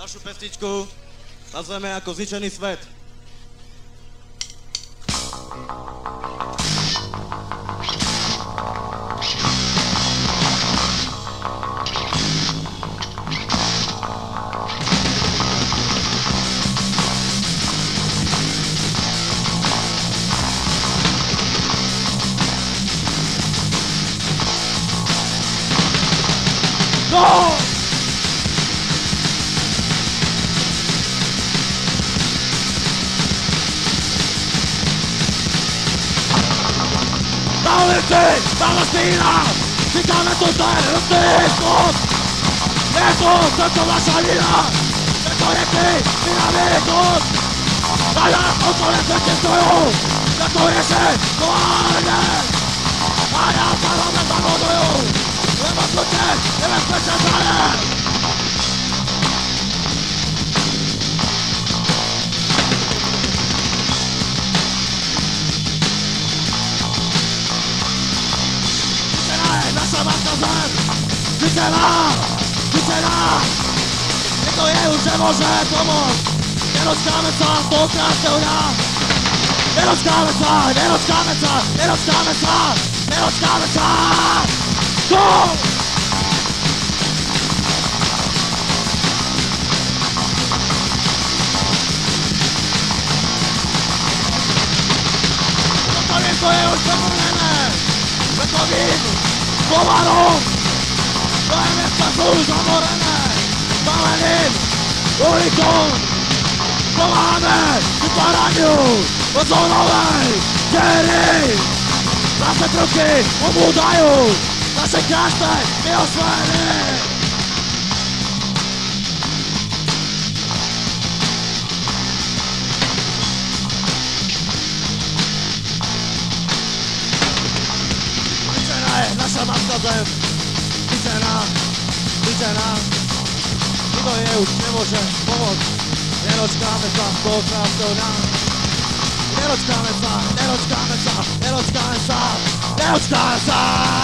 Ďalšiu pesničku nazveme ako Zničený svet. No! Palestine, Palestina, fica na total, tanto la salida, me mira que estoy, me no hables. Zem, zničená, zničená. Nikto jej už nemôže pomôcť, nedočkáme sa z toho krásneho dňa. Nedočkáme sa, nedočkáme sa, nedočkáme sa, nedočkáme sa. Go! Toto je už pomrlené, preto Tomaron, Jaime Jesús Zamorana, Balanés, Oricon, Mohamed de Paranho, os homens querem. Passa truque, o mudaio, passa casta, meus fares. problem Tiče nas, tiče je už ne može pomoć sa, mesa, koka se u nas Neročka mesa, neročka mesa, neročka mesa Neročka mesa